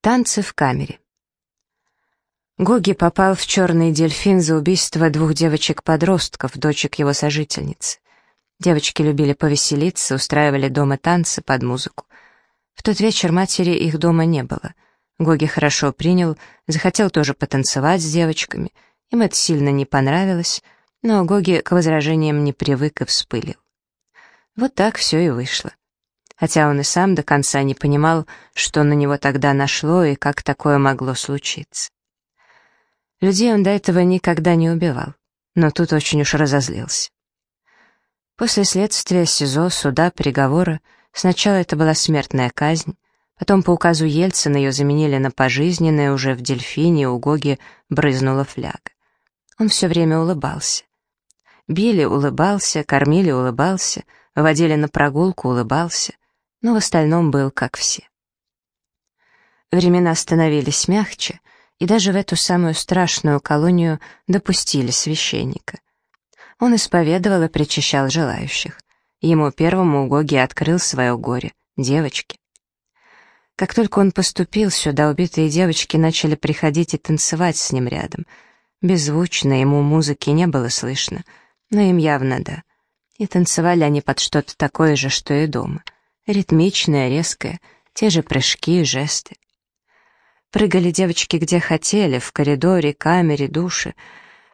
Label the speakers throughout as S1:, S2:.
S1: Танцы в камере. Гоги попал в черный дельфин за убийство двух девочек-подростков, дочек его сожительницы. Девочки любили повеселиться, устраивали дома танцы под музыку. В тот вечер матери их дома не было. Гоги хорошо принял, захотел тоже потанцевать с девочками. Им это сильно не понравилось, но Гоги к возражениям не привык и вспылил. Вот так все и вышло хотя он и сам до конца не понимал, что на него тогда нашло и как такое могло случиться. Людей он до этого никогда не убивал, но тут очень уж разозлился. После следствия СИЗО, суда, приговора, сначала это была смертная казнь, потом по указу Ельцина ее заменили на пожизненное, уже в дельфине у Гоги брызнула фляга. Он все время улыбался. Били, улыбался, кормили, улыбался, водили на прогулку, улыбался — но в остальном был как все. Времена становились мягче, и даже в эту самую страшную колонию допустили священника. Он исповедовал и причащал желающих. Ему первому Гоги открыл свое горе — девочки. Как только он поступил сюда, убитые девочки начали приходить и танцевать с ним рядом. Беззвучно, ему музыки не было слышно, но им явно да. И танцевали они под что-то такое же, что и дома — ритмичная, резкая, те же прыжки и жесты. Прыгали девочки где хотели, в коридоре, камере, душе,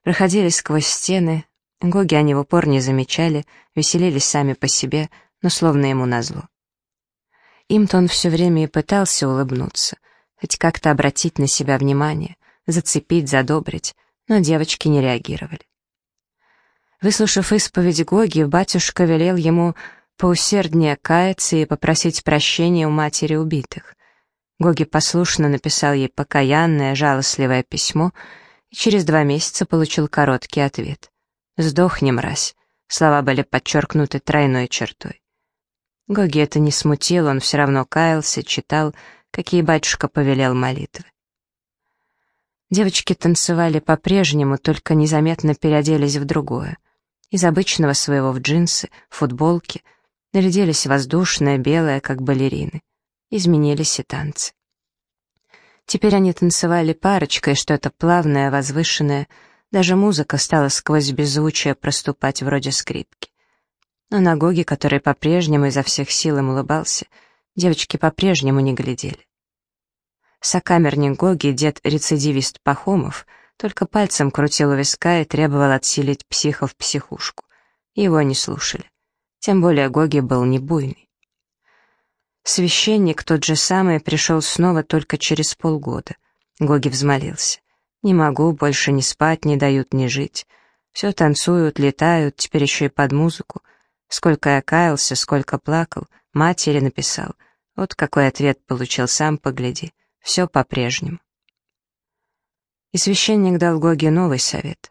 S1: проходили сквозь стены, Гоги они в упор не замечали, веселились сами по себе, но словно ему назло. Им-то он все время и пытался улыбнуться, хоть как-то обратить на себя внимание, зацепить, задобрить, но девочки не реагировали. Выслушав исповедь Гоги, батюшка велел ему поусерднее каяться и попросить прощения у матери убитых. Гоги послушно написал ей покаянное, жалостливое письмо и через два месяца получил короткий ответ. «Сдохни, мразь». Слова были подчеркнуты тройной чертой. Гоги это не смутил, он все равно каялся, читал, какие батюшка повелел молитвы. Девочки танцевали по-прежнему, только незаметно переоделись в другое. Из обычного своего в джинсы, футболки — нарядились воздушное, белое, как балерины. Изменились и танцы. Теперь они танцевали парочкой, что-то плавное, возвышенное, даже музыка стала сквозь беззвучие проступать вроде скрипки. Но на Гоги, который по-прежнему изо всех сил им улыбался, девочки по-прежнему не глядели. Сокамерник Гоги, дед-рецидивист Пахомов, только пальцем крутил у виска и требовал отсилить психов в психушку. Его не слушали. Тем более Гоги был не буйный. Священник, тот же самый, пришел снова только через полгода. Гоги взмолился. «Не могу, больше не спать, не дают ни жить. Все танцуют, летают, теперь еще и под музыку. Сколько я каялся, сколько плакал, матери написал. Вот какой ответ получил, сам погляди. Все по-прежнему». И священник дал Гоге новый совет.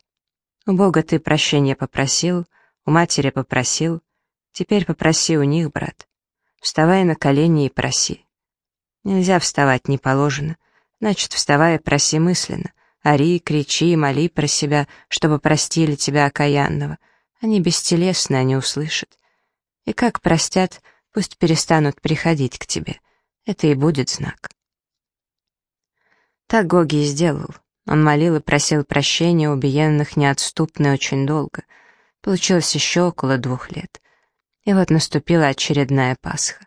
S1: «У Бога ты прощения попросил, у матери попросил, Теперь попроси у них, брат. Вставай на колени и проси. Нельзя вставать, не положено. Значит, вставай и проси мысленно. Ори, кричи, моли про себя, чтобы простили тебя окаянного. Они бестелесны, они услышат. И как простят, пусть перестанут приходить к тебе. Это и будет знак. Так Гоги и сделал. Он молил и просил прощения у убиенных неотступно и очень долго. Получилось еще около двух лет. И вот наступила очередная Пасха.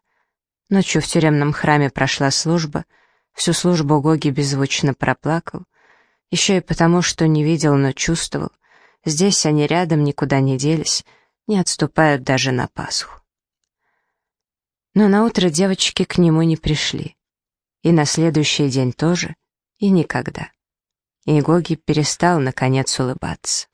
S1: Ночью в тюремном храме прошла служба, всю службу Гоги беззвучно проплакал, еще и потому, что не видел, но чувствовал, здесь они рядом никуда не делись, не отступают даже на Пасху. Но на утро девочки к нему не пришли, и на следующий день тоже, и никогда. И Гоги перестал, наконец, улыбаться.